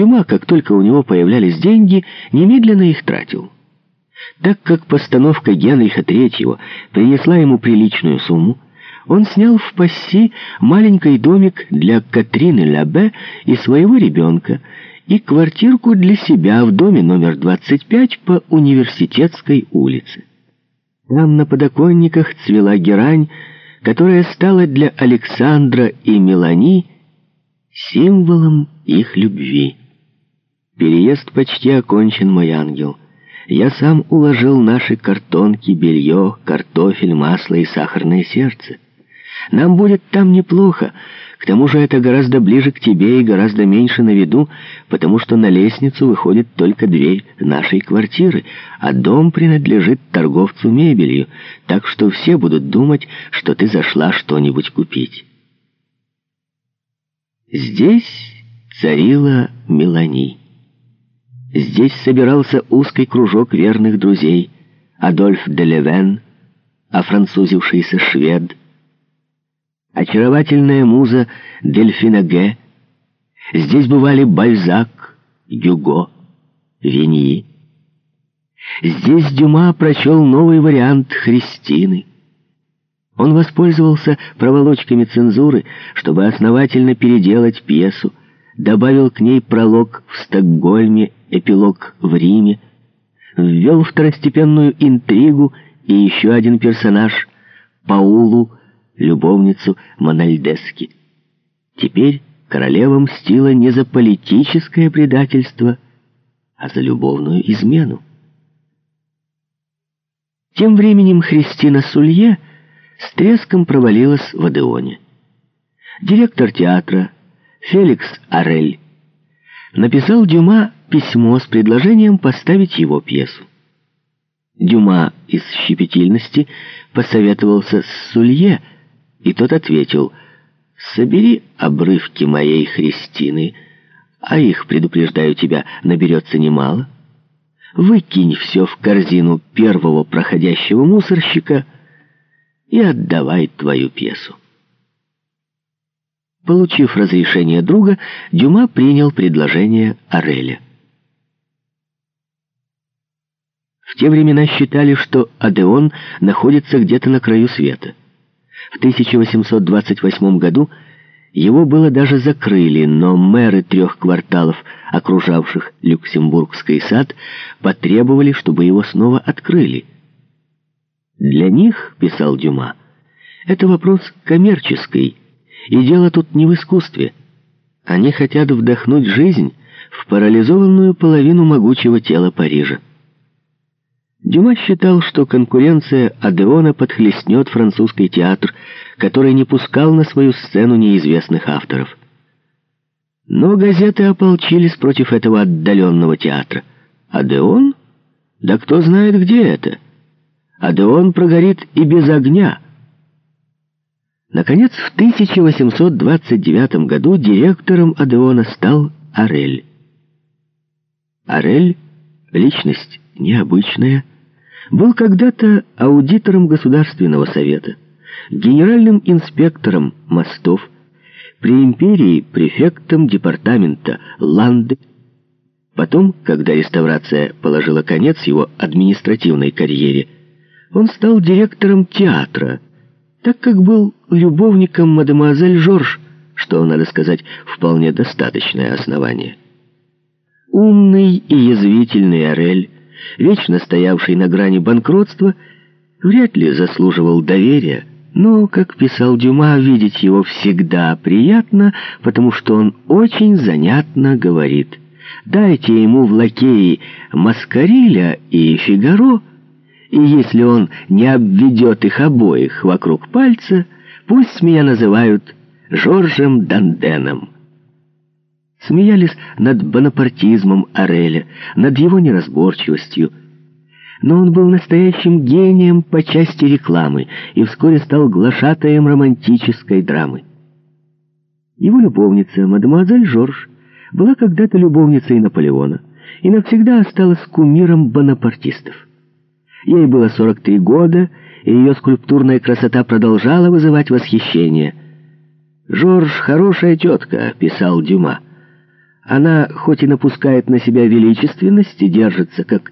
Дюма, как только у него появлялись деньги, немедленно их тратил. Так как постановка Генриха III принесла ему приличную сумму, он снял в Пасси маленький домик для Катрины Лабе и своего ребенка, и квартирку для себя в доме номер 25 по Университетской улице. Там на подоконниках цвела герань, которая стала для Александра и Мелани символом их любви. Переезд почти окончен, мой ангел. Я сам уложил наши картонки, белье, картофель, масло и сахарное сердце. Нам будет там неплохо. К тому же это гораздо ближе к тебе и гораздо меньше на виду, потому что на лестницу выходит только дверь нашей квартиры, а дом принадлежит торговцу мебелью, так что все будут думать, что ты зашла что-нибудь купить. Здесь царила Мелани. Здесь собирался узкий кружок верных друзей. Адольф де Левен, офранцузившийся швед, очаровательная муза Дельфина Г. Здесь бывали Бальзак, Гюго, Виньи. Здесь Дюма прочел новый вариант Христины. Он воспользовался проволочками цензуры, чтобы основательно переделать пьесу, добавил к ней пролог в Стокгольме, эпилог в Риме, ввел второстепенную интригу и еще один персонаж — Паулу, любовницу Мональдески. Теперь королева мстила не за политическое предательство, а за любовную измену. Тем временем Христина Сулье с треском провалилась в Адеоне. Директор театра Феликс Арель написал Дюма письмо с предложением поставить его пьесу. Дюма из щепетильности посоветовался с Сулье, и тот ответил, «Собери обрывки моей Христины, а их, предупреждаю тебя, наберется немало. Выкинь все в корзину первого проходящего мусорщика и отдавай твою пьесу». Получив разрешение друга, Дюма принял предложение Ореля. В те времена считали, что Адеон находится где-то на краю света. В 1828 году его было даже закрыли, но мэры трех кварталов, окружавших Люксембургский сад, потребовали, чтобы его снова открыли. «Для них, — писал Дюма, — это вопрос коммерческий, и дело тут не в искусстве. Они хотят вдохнуть жизнь в парализованную половину могучего тела Парижа. Дюма считал, что конкуренция Адеона подхлестнет французский театр, который не пускал на свою сцену неизвестных авторов. Но газеты ополчились против этого отдаленного театра. Адеон? Да кто знает, где это? Адеон прогорит и без огня. Наконец, в 1829 году директором Адеона стал Арель. Арель — личность необычная, был когда-то аудитором Государственного совета, генеральным инспектором мостов, при империи префектом департамента Ланды. Потом, когда реставрация положила конец его административной карьере, он стал директором театра, так как был любовником мадемуазель Жорж, что, надо сказать, вполне достаточное основание. Умный и язвительный Орель вечно стоявший на грани банкротства, вряд ли заслуживал доверия, но, как писал Дюма, видеть его всегда приятно, потому что он очень занятно говорит. Дайте ему в лакеи Маскариля и Фигаро, и если он не обведет их обоих вокруг пальца, пусть меня называют Жоржем Данденом смеялись над бонапартизмом Ореля, над его неразборчивостью. Но он был настоящим гением по части рекламы и вскоре стал глашатаем романтической драмы. Его любовница, мадемуазель Жорж, была когда-то любовницей Наполеона и навсегда осталась кумиром бонапартистов. Ей было 43 года, и ее скульптурная красота продолжала вызывать восхищение. «Жорж — хорошая тетка», — писал Дюма. Она хоть и напускает на себя величественность и держится как